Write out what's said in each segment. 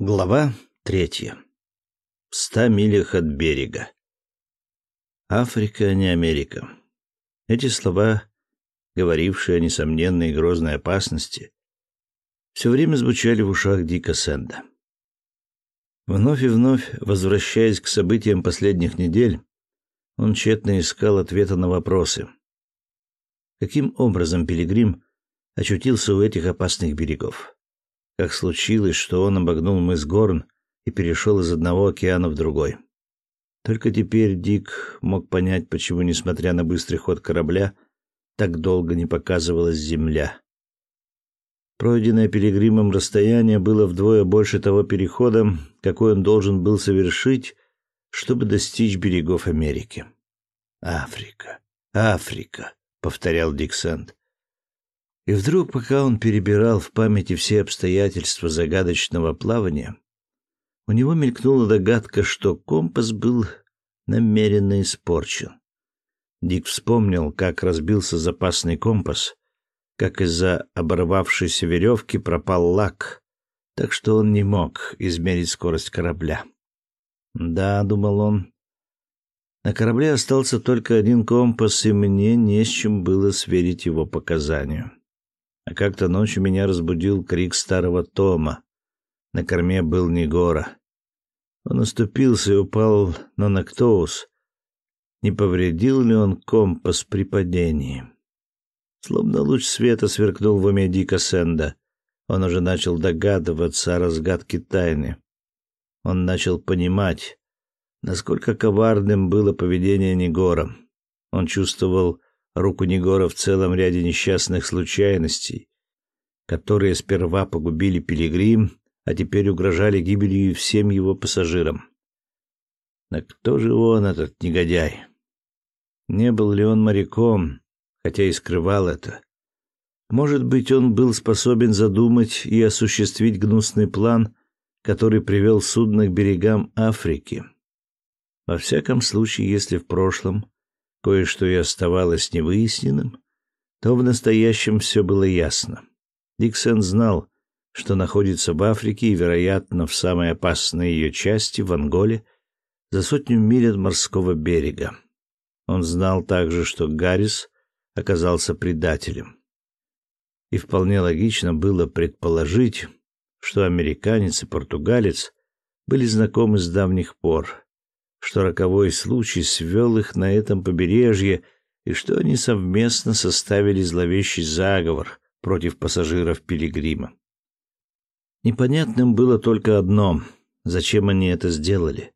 Глава третья. В ста милях от берега. Африка, а не Америка. Эти слова, говорившие о несомненной и грозной опасности, все время звучали в ушах Дика Сэнда. Вновь и вновь, возвращаясь к событиям последних недель, он тщетно искал ответа на вопросы. Каким образом Пилигрим очутился у этих опасных берегов? Как случилось, что он обогнул мыс Горн и перешел из одного океана в другой. Только теперь Дик мог понять, почему, несмотря на быстрый ход корабля, так долго не показывалась земля. Пройденное пилигримом расстояние было вдвое больше того перехода, какой он должен был совершить, чтобы достичь берегов Америки. Африка, Африка, повторял Дик Сэнд. И вдруг, пока он перебирал в памяти все обстоятельства загадочного плавания, у него мелькнула догадка, что компас был намеренно испорчен. Дик вспомнил, как разбился запасный компас, как из-за оборвавшейся веревки пропал лак, так что он не мог измерить скорость корабля. «Да», — думал он, — «на корабле остался только один компас, и мне не с чем было сверить его показанию». А как-то ночью меня разбудил крик старого Тома. На корме был Негора. Он оступился и упал на Нактоус. Не повредил ли он компас при падении? Словно луч света сверкнул в уме Дика Сенда. Он уже начал догадываться о разгадке тайны. Он начал понимать, насколько коварным было поведение Негора. Он чувствовал руку Негора в целом ряде несчастных случайностей, которые сперва погубили Пилигрим, а теперь угрожали гибелью всем его пассажирам. Но кто же он, этот негодяй? Не был ли он моряком, хотя и скрывал это? Может быть, он был способен задумать и осуществить гнусный план, который привел судно к берегам Африки. Во всяком случае, если в прошлом кое-что и оставалось невыясненным, то в настоящем все было ясно. Диксон знал, что находится в Африке и, вероятно, в самой опасной ее части, в Анголе, за сотню миль от морского берега. Он знал также, что Гаррис оказался предателем. И вполне логично было предположить, что американец и португалец были знакомы с давних пор, что роковой случай свел их на этом побережье и что они совместно составили зловещий заговор против пассажиров Пилигрима. Непонятным было только одно — зачем они это сделали.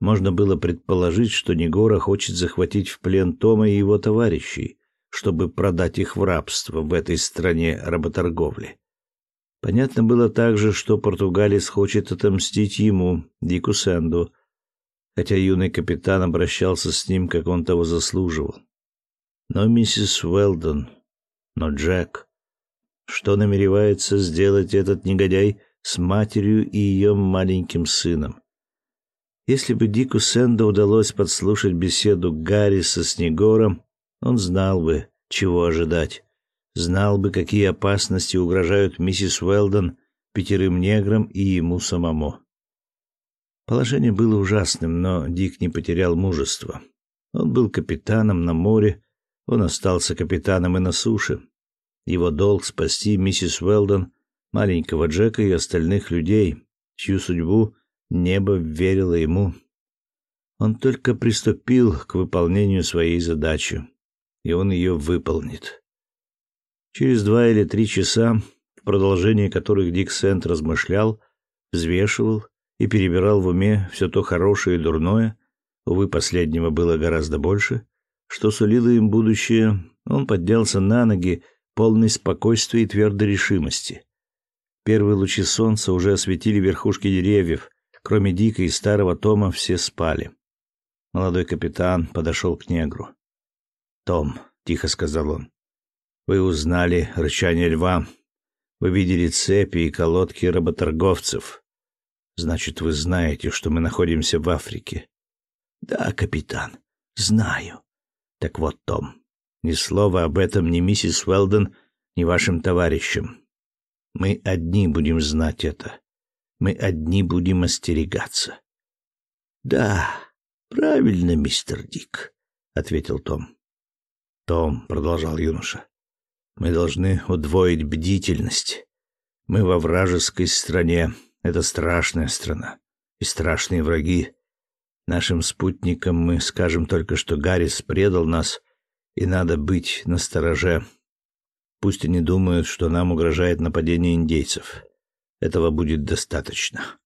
Можно было предположить, что Негора хочет захватить в плен Тома и его товарищей, чтобы продать их в рабство в этой стране работорговли. Понятно было также, что португалец хочет отомстить ему, Дику Сэнду, хотя юный капитан обращался с ним, как он того заслуживал. Но миссис Уэлдон, но Джек, что намеревается сделать этот негодяй с матерью и ее маленьким сыном? Если бы Дику Сэнду удалось подслушать беседу Гарри со Снегором, он знал бы, чего ожидать. Знал бы, какие опасности угрожают миссис Уэлдон, пятерым неграм и ему самому. Положение было ужасным, но Дик не потерял мужества. Он был капитаном на море, он остался капитаном и на суше. Его долг спасти миссис Уэлдон, маленького Джека и остальных людей, чью судьбу небо верило ему. Он только приступил к выполнению своей задачи, и он ее выполнит. Через два или три часа, в продолжении которых Дик Сент размышлял, взвешивал и перебирал в уме все то хорошее и дурное, увы, последнего было гораздо больше, что сулило им будущее, он поднялся на ноги, полный спокойствия и твердой решимости. Первые лучи солнца уже осветили верхушки деревьев, кроме Дика и старого Тома все спали. Молодой капитан подошел к негру. «Том», — тихо сказал он, — «вы узнали рычание льва, вы видели цепи и колодки работорговцев». Значит, вы знаете, что мы находимся в Африке. Да, капитан, знаю. Так вот, Том, ни слова об этом ни миссис Уэлден, ни вашим товарищам. Мы одни будем знать это. мы одни будем остерегаться. Да, правильно, мистер Дик, ответил Том. Том, продолжал юноша, мы должны удвоить бдительность. Мы во вражеской стране. Это страшная страна. И страшные враги. Нашим спутникам мы скажем только, что Гаррис предал нас, и надо быть настороже. Пусть они думают, что нам угрожает нападение индейцев. Этого будет достаточно.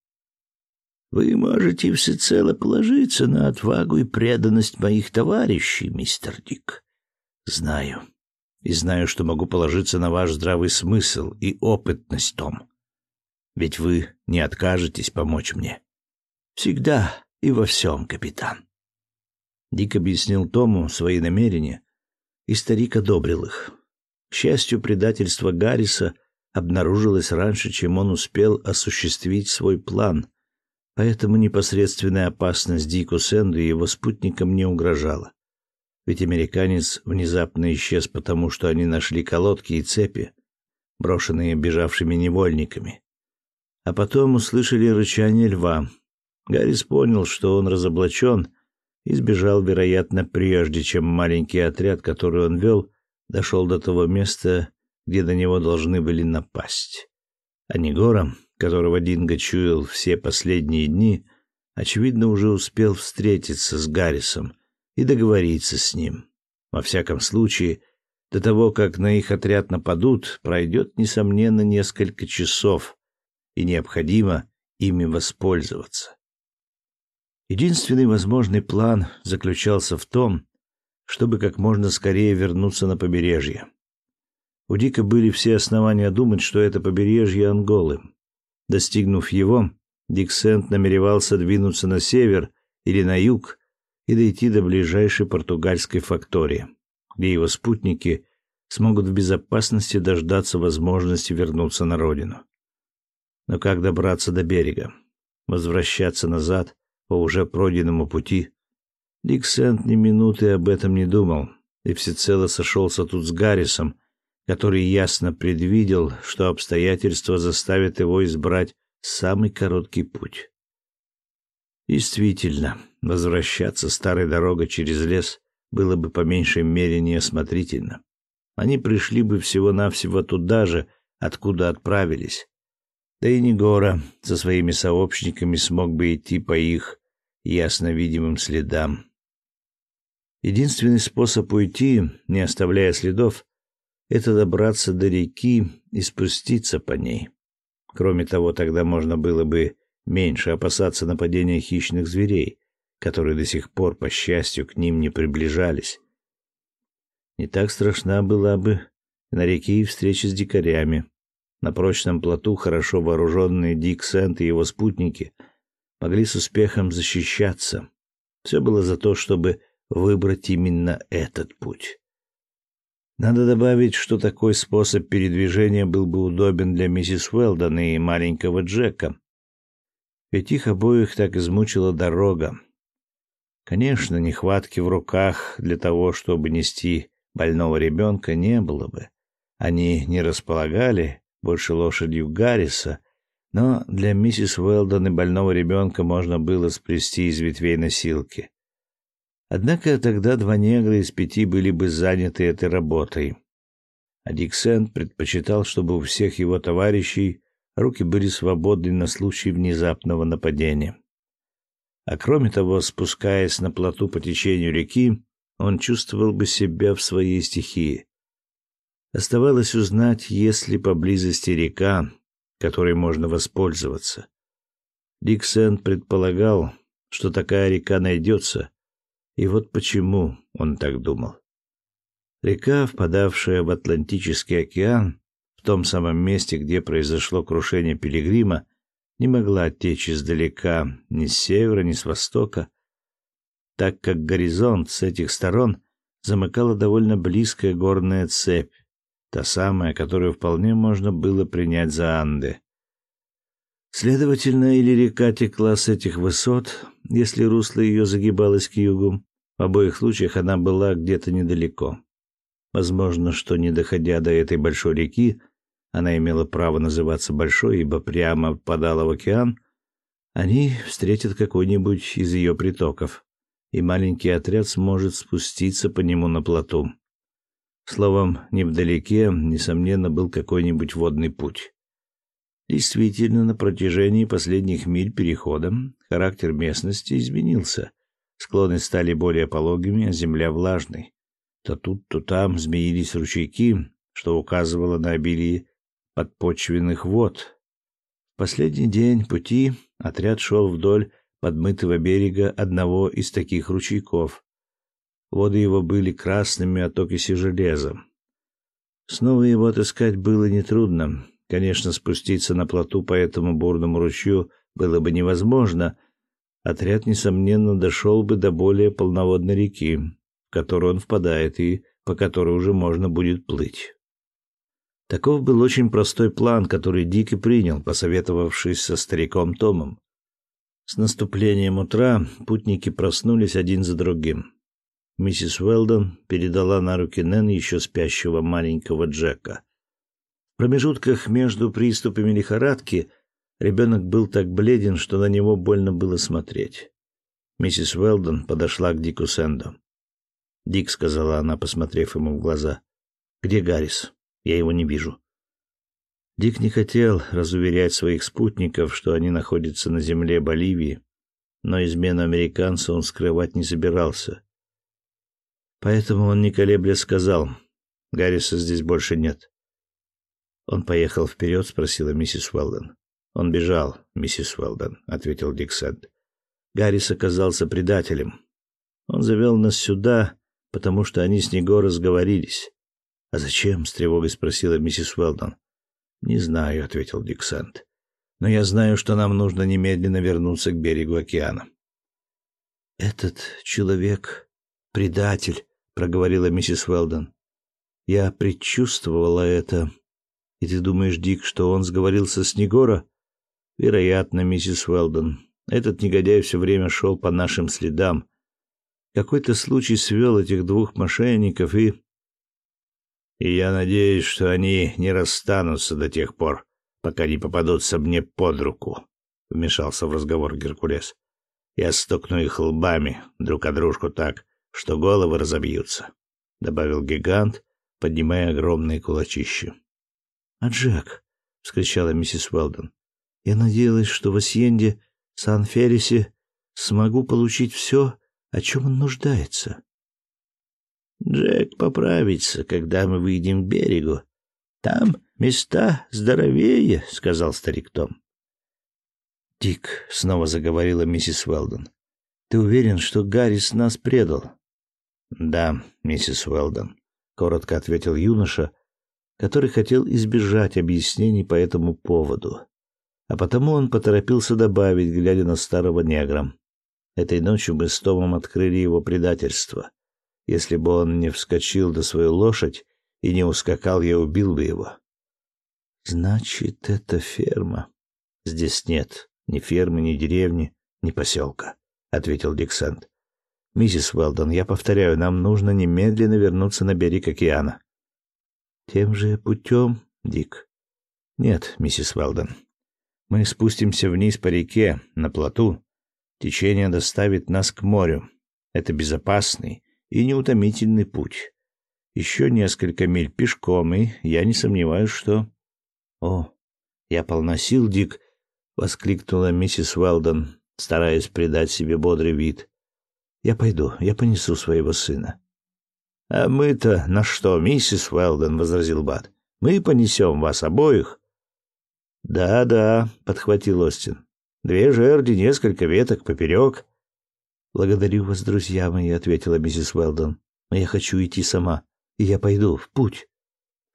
Вы можете всецело положиться на отвагу и преданность моих товарищей, мистер Дик. Знаю. И знаю, что могу положиться на ваш здравый смысл и опытность, Том. Ведь вы не откажетесь помочь мне. Всегда и во всем, капитан. Дик объяснил Тому свои намерения, и старик одобрил их. К счастью, предательство Гарриса обнаружилось раньше, чем он успел осуществить свой план, поэтому непосредственная опасность Дику Сэнду и его спутникам не угрожала. Ведь американец внезапно исчез потому, что они нашли колодки и цепи, брошенные бежавшими невольниками. А потом услышали рычание льва. Гаррис понял, что он разоблачен, и сбежал, вероятно, прежде, чем маленький отряд, который он вел, дошел до того места, где до него должны были напасть. А Негора, которого Динго чуял все последние дни, очевидно, уже успел встретиться с Гаррисом и договориться с ним. Во всяком случае, до того, как на их отряд нападут, пройдет, несомненно, несколько часов, и необходимо ими воспользоваться. Единственный возможный план заключался в том, чтобы как можно скорее вернуться на побережье. У Дика были все основания думать, что это побережье Анголы. Достигнув его, Дик Сент намеревался двинуться на север или на юг и дойти до ближайшей португальской фактории, где его спутники смогут в безопасности дождаться возможности вернуться на родину. Но как добраться до берега? Возвращаться назад по уже пройденному пути? Дик Сент ни минуты об этом не думал и всецело сошелся тут с Гаррисом, который ясно предвидел, что обстоятельства заставят его избрать самый короткий путь. Действительно, возвращаться старой дорогой через лес было бы по меньшей мере неосмотрительно. Они пришли бы всего-навсего туда же, откуда отправились. Да и Негора со своими сообщниками смог бы идти по их ясно видимым следам. Единственный способ уйти, не оставляя следов, это добраться до реки и спуститься по ней. Кроме того, тогда можно было бы меньше опасаться нападения хищных зверей, которые до сих пор, по счастью, к ним не приближались. Не так страшна была бы на реке и встреча с дикарями. На прочном плоту хорошо вооруженные Дик Сент и его спутники могли с успехом защищаться. Все было за то, чтобы выбрать именно этот путь. Надо добавить, что такой способ передвижения был бы удобен для миссис Уэлдон и маленького Джека. Ведь их обоих так измучила дорога. Конечно, нехватки в руках для того, чтобы нести больного ребенка, не было бы. Они не располагали больше лошадью Гарриса, но для миссис Уэлдон и больного ребенка можно было сплести из ветвей носилки. Однако тогда два негра из пяти были бы заняты этой работой. А Диксент предпочитал, чтобы у всех его товарищей руки были свободны на случай внезапного нападения. А кроме того, спускаясь на плоту по течению реки, он чувствовал бы себя в своей стихии. Оставалось узнать, есть ли поблизости река, которой можно воспользоваться. Диксент предполагал, что такая река найдется, и вот почему он так думал. Река, впадавшая в Атлантический океан, в том самом месте, где произошло крушение Пилигрима, не могла течь издалека ни с севера, ни с востока, так как горизонт с этих сторон замыкала довольно близкая горная цепь, та самая, которую вполне можно было принять за Анды. Следовательно, или река текла с этих высот, если русло ее загибалось к югу, в обоих случаях она была где-то недалеко. Возможно, что не доходя до этой большой реки, она имела право называться большой, ибо прямо впадала в океан, они встретят какой-нибудь из ее притоков, и маленький отряд сможет спуститься по нему на плоту. Словом, невдалеке, несомненно, был какой-нибудь водный путь. Действительно, на протяжении последних миль перехода характер местности изменился. Склоны стали более пологими, а земля влажной. То тут, то там змеились ручейки, что указывало на обилие подпочвенных вод. Последний день пути отряд шел вдоль подмытого берега одного из таких ручейков. Воды его были красными от окиси железа. Снова его отыскать было нетрудно. Конечно, спуститься на плоту по этому бурному ручью было бы невозможно. Отряд, несомненно, дошел бы до более полноводной реки, в которую он впадает и по которой уже можно будет плыть. Таков был очень простой план, который Дик и принял, посоветовавшись со стариком Томом. С наступлением утра путники проснулись один за другим. Миссис Уэлдон передала на руки Нэн еще спящего маленького Джека. В промежутках между приступами лихорадки ребенок был так бледен, что на него больно было смотреть. Миссис Уэлдон подошла к Дику Сэнду. «Дик», — сказала она, посмотрев ему в глаза, — «где Гаррис?» Я его не вижу. Дик не хотел разуверять своих спутников, что они находятся на земле Боливии, но измену американца он скрывать не собирался. Поэтому он, не колебля, сказал, «Гарриса здесь больше нет». «Он поехал вперед?» — спросила миссис Уэлдон. «Он бежал, миссис Уэлдон», — ответил Дик Сэнд. «Гаррис оказался предателем. Он завел нас сюда, потому что они с него разговорились. «А зачем?» — с тревогой спросила миссис Уэлдон. «Не знаю», — ответил Дик Сент. «Но я знаю, что нам нужно немедленно вернуться к берегу океана». «Этот человек — предатель», — проговорила миссис Уэлдон. «Я предчувствовала это. И ты думаешь, Дик, что он сговорился с Негора?» «Вероятно, миссис Уэлдон. Этот негодяй все время шел по нашим следам. Какой-то случай свел этих двух мошенников и...» и я надеюсь, что они не расстанутся до тех пор, пока не попадутся мне под руку, — вмешался в разговор Геркулес. Я стукну их лбами друг о дружку так, что головы разобьются, — добавил гигант, поднимая огромные кулачища. — А Джек, — вскричала миссис Уэлдон, — я надеялась, что в Асьенде, Сан-Фелисе смогу получить все, о чем он нуждается. Джек поправится, когда мы выйдем к берегу. Там места здоровее, — сказал старик Том. Дик, — снова заговорила миссис Уэлдон, — ты уверен, что Гаррис нас предал? Да, миссис Уэлдон, — коротко ответил юноша, который хотел избежать объяснений по этому поводу. А потому он поторопился добавить, глядя на старого негра. Этой ночью мы с Томом открыли его предательство. Если бы он не вскочил до своей лошадь и не ускакал, я убил бы его. Значит, это ферма. Здесь нет ни фермы, ни деревни, ни поселка, ответил Диксент. Миссис Уэлдон, я повторяю, нам нужно немедленно вернуться на берег океана. Тем же путем, Дик? Нет, миссис Уэлдон. Мы спустимся вниз по реке, на плоту. Течение доставит нас к морю. Это безопасный и неутомительный путь. Еще несколько миль пешком, и я не сомневаюсь, что... — О, я полна сил, Дик! — воскликнула миссис Уэлдон, стараясь придать себе бодрый вид. — Я пойду, я понесу своего сына. — А мы-то на что, миссис Уэлдон? — возразил Бат. — Мы понесем вас обоих. «Да, — Да-да, — подхватил Остин. — Две жерди, несколько веток поперек. «Благодарю вас, друзья мои», — ответила миссис Уэлдон. «Но я хочу идти сама, и я пойду в путь».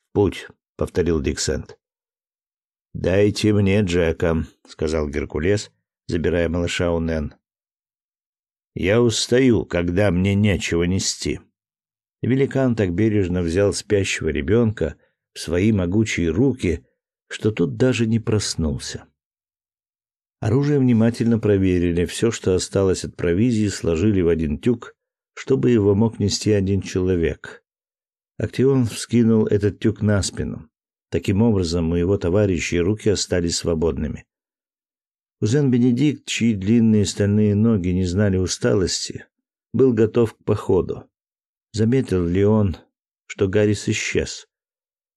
«В путь», — повторил Диксент. «Дайте мне Джека», — сказал Геркулес, забирая малыша у Нэн. «Я устаю, когда мне нечего нести». Великан так бережно взял спящего ребенка в свои могучие руки, что тот даже не проснулся. Оружие внимательно проверили, все, что осталось от провизии, сложили в один тюк, чтобы его мог нести один человек. Актион вскинул этот тюк на спину. Таким образом, у его товарищей руки остались свободными. Кузен Бенедикт, чьи длинные стальные ноги не знали усталости, был готов к походу. Заметил ли он, что Гаррис исчез?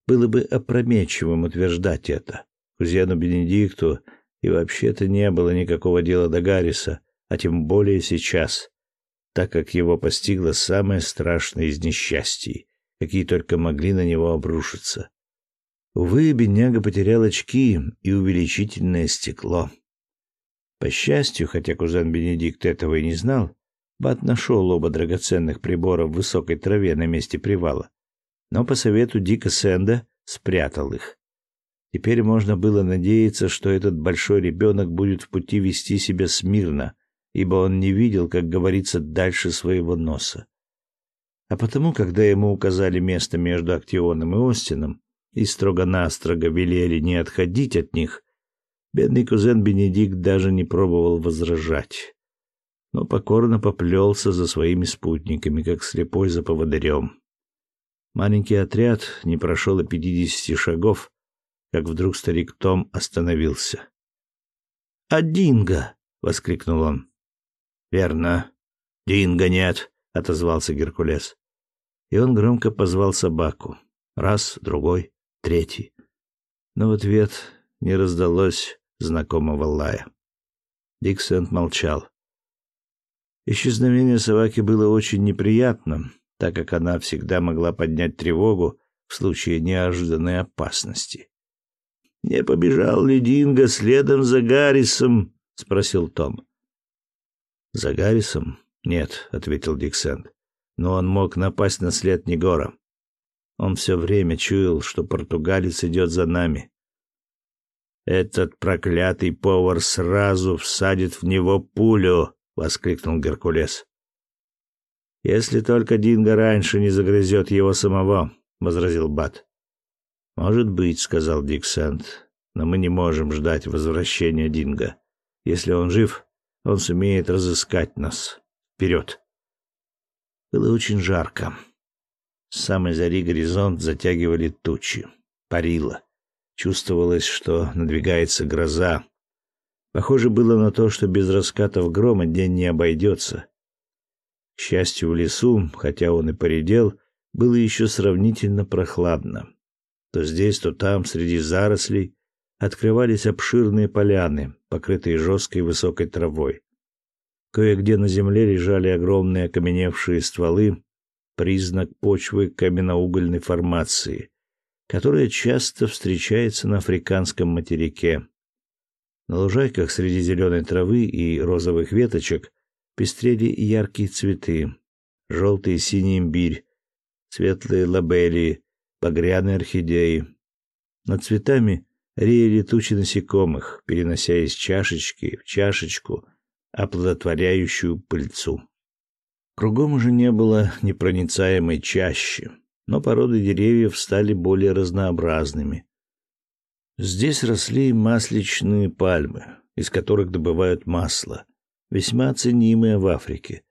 Было бы опрометчивым утверждать это. Кузену Бенедикту и вообще-то не было никакого дела до Гарриса, а тем более сейчас, так как его постигло самое страшное из несчастий, какие только могли на него обрушиться. Увы, бедняга потерял очки и увеличительное стекло. По счастью, хотя кузен Бенедикт этого и не знал, Бат нашел оба драгоценных прибора в высокой траве на месте привала, но по совету Дика Сэнда спрятал их. Теперь можно было надеяться, что этот большой ребенок будет в пути вести себя смирно, ибо он не видел, как говорится, дальше своего носа. А потому, когда ему указали место между Актионом и Остином и строго-настрого велели не отходить от них, бедный кузен Бенедикт даже не пробовал возражать но покорно поплелся за своими спутниками, как слепой за поводырем. Маленький отряд не прошел и пятидесяти шагов, как вдруг старик Том остановился. «А Динго!» — воскликнул он. «Верно. Динго нет!» — отозвался Геркулес. И он громко позвал собаку. Раз, другой, третий. Но в ответ не раздалось знакомого лая. Диксент молчал. Исчезновение собаки было очень неприятным, так как она всегда могла поднять тревогу в случае неожиданной опасности. «Не побежал ли Динго следом за Гаррисом?» — спросил Том. «За Гаррисом? Нет», — ответил Диксент. «Но он мог напасть на след Негора. Он все время чуял, что португалец идет за нами. Этот проклятый повар сразу всадит в него пулю, воскликнул Геркулес. Если только Динго раньше не загрызет его самого, возразил Бат. Может быть, сказал Диксент, но мы не можем ждать возвращения Динго. Если он жив, он сумеет разыскать нас. Вперед!» Было очень жарко. С самой зари горизонт затягивали тучи. Парило. Чувствовалось, что надвигается гроза, Похоже было на то, что без раскатов грома день не обойдется. К счастью, в лесу, хотя он и поредел, было еще сравнительно прохладно. То здесь, то там, среди зарослей, открывались обширные поляны, покрытые жесткой высокой травой. Кое-где на земле лежали огромные окаменевшие стволы, признак почвы каменноугольной формации, которая часто встречается на африканском материке. На лужайках среди зеленой травы и розовых веточек пестрели яркие цветы. Желтый и синий имбирь, светлые лабелии, багряные орхидеи. Над цветами реяли тучи насекомых, перенося из чашечки в чашечку оплодотворяющую пыльцу. Кругом уже не было непроницаемой чащи, но породы деревьев стали более разнообразными. Здесь росли масличные пальмы, из которых добывают масло, весьма ценимое в Африке,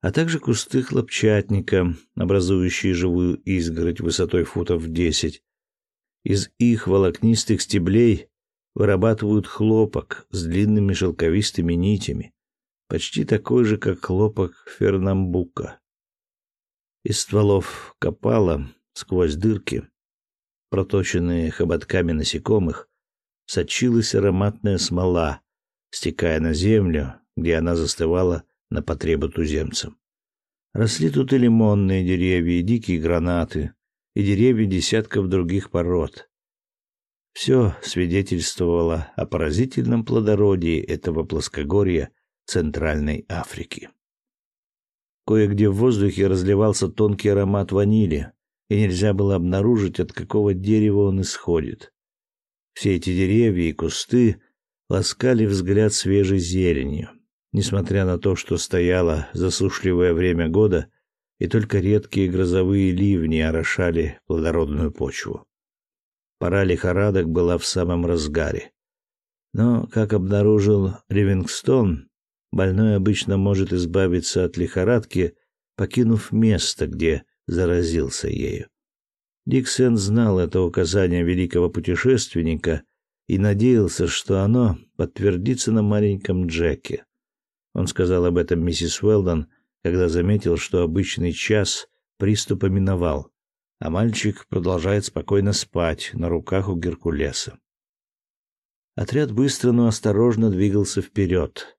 а также кусты хлопчатника, образующие живую изгородь высотой футов десять. Из их волокнистых стеблей вырабатывают хлопок с длинными шелковистыми нитями, почти такой же, как хлопок фернамбука. Из стволов копала сквозь дырки проточенные хоботками насекомых, сочилась ароматная смола, стекая на землю, где она застывала на потребу туземцам. Росли тут и лимонные деревья, и дикие гранаты, и деревья десятков других пород. Все свидетельствовало о поразительном плодородии этого плоскогорья Центральной Африки. Кое-где в воздухе разливался тонкий аромат ванили, и нельзя было обнаружить, от какого дерева он исходит. Все эти деревья и кусты ласкали взгляд свежей зеленью, несмотря на то, что стояло засушливое время года, и только редкие грозовые ливни орошали плодородную почву. Пора лихорадок была в самом разгаре. Но, как обнаружил Ливингстон, больной обычно может избавиться от лихорадки, покинув место, где заразился ею. Диксен знал это указание великого путешественника и надеялся, что оно подтвердится на маленьком Джеке. Он сказал об этом миссис Уэлдон, когда заметил, что обычный час приступа миновал, а мальчик продолжает спокойно спать на руках у Геркулеса. Отряд быстро, но осторожно двигался вперед.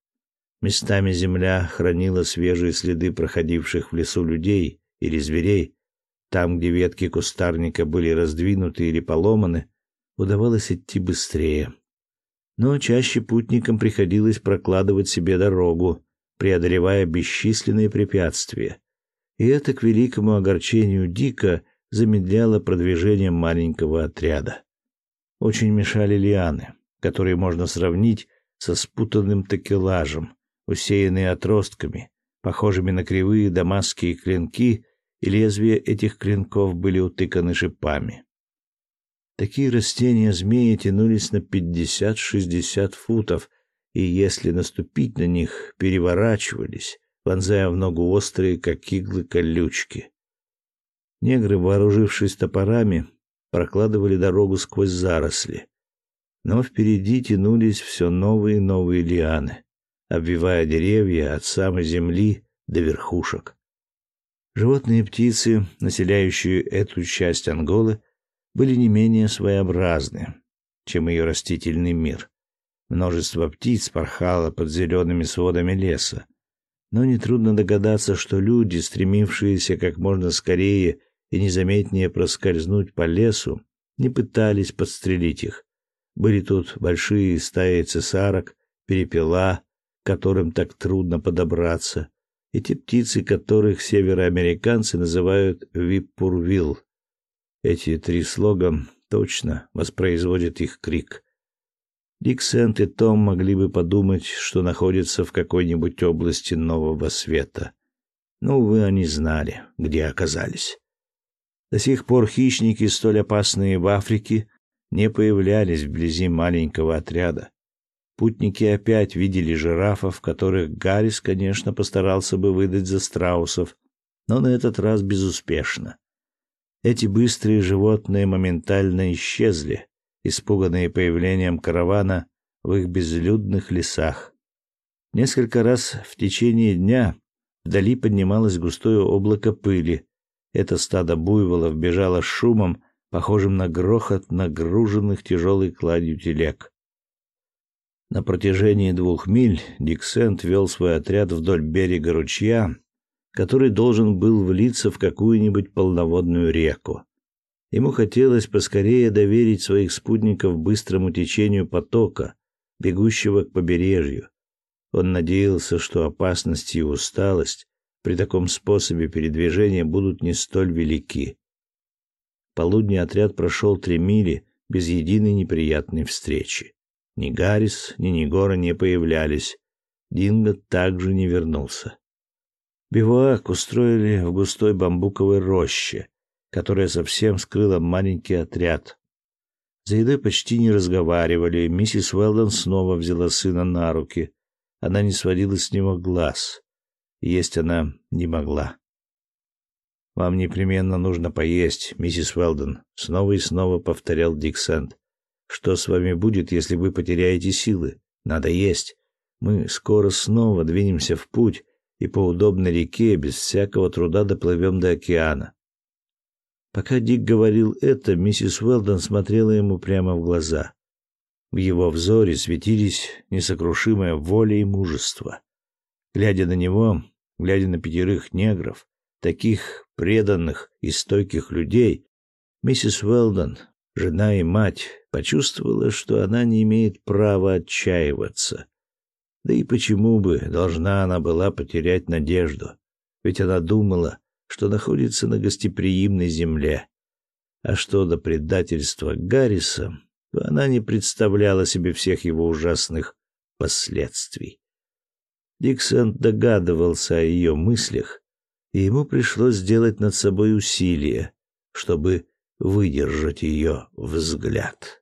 Местами земля хранила свежие следы проходивших в лесу людей или зверей. Там, где ветки кустарника были раздвинуты или поломаны, удавалось идти быстрее. Но чаще путникам приходилось прокладывать себе дорогу, преодолевая бесчисленные препятствия. И это к великому огорчению Дика замедляло продвижение маленького отряда. Очень мешали лианы, которые можно сравнить со спутанным такелажем, усеянные отростками, похожими на кривые дамасские клинки, и лезвия этих клинков были утыканы шипами. Такие растения змеи тянулись на пятьдесят-шестьдесят футов, и если наступить на них, переворачивались, вонзая в ногу острые, как иглы, колючки. Негры, вооружившись топорами, прокладывали дорогу сквозь заросли. Но впереди тянулись все новые и новые лианы, обвивая деревья от самой земли до верхушек. Животные и птицы, населяющие эту часть Анголы, были не менее своеобразны, чем ее растительный мир. Множество птиц порхало под зелеными сводами леса, но нетрудно догадаться, что люди, стремившиеся как можно скорее и незаметнее проскользнуть по лесу, не пытались подстрелить их. Были тут большие стаи цесарок, перепела, которым так трудно подобраться, и те птицы, которых североамериканцы называют виппурвилл. Эти три слога точно воспроизводят их крик. Дик Сент и Том могли бы подумать, что находятся в какой-нибудь области Нового Света. Но, увы, они знали, где оказались. До сих пор хищники, столь опасные в Африке, не появлялись вблизи маленького отряда. Путники опять видели жирафов, которых Гаррис, конечно, постарался бы выдать за страусов, но на этот раз безуспешно. Эти быстрые животные моментально исчезли, испуганные появлением каравана в их безлюдных лесах. Несколько раз в течение дня вдали поднималось густое облако пыли. Это стадо буйволов бежало шумом, похожим на грохот нагруженных тяжелой кладью телег. На протяжении двух миль Диксент вел свой отряд вдоль берега ручья, который должен был влиться в какую-нибудь полноводную реку. Ему хотелось поскорее доверить своих спутников быстрому течению потока, бегущего к побережью. Он надеялся, что опасность и усталость при таком способе передвижения будут не столь велики. Полудня отряд прошел три мили без единой неприятной встречи. Ни Гаррис, ни Нигора не появлялись. Динго также не вернулся. Бивуак устроили в густой бамбуковой роще, которая совсем скрыла маленький отряд. За едой почти не разговаривали. Миссис Уэлдон снова взяла сына на руки. Она не сводила с него глаз. Есть она не могла. «Вам непременно нужно поесть, миссис Уэлдон», — снова и снова повторял Дик Сент. «Что с вами будет, если вы потеряете силы? Надо есть. Мы скоро снова двинемся в путь, и по удобной реке без всякого труда доплывем до океана. Пока Дик говорил это, миссис Уэлдон смотрела ему прямо в глаза. В его взоре светились несокрушимая воля и мужество. Глядя на него, глядя на пятерых негров, таких преданных и стойких людей, миссис Уэлдон, жена и мать, почувствовала, что она не имеет права отчаиваться. Да и почему бы должна она была потерять надежду? Ведь она думала, что находится на гостеприимной земле. А что до предательства Гарриса, то она не представляла себе всех его ужасных последствий. Диксон догадывался о ее мыслях, и ему пришлось сделать над собой усилие, чтобы выдержать ее взгляд.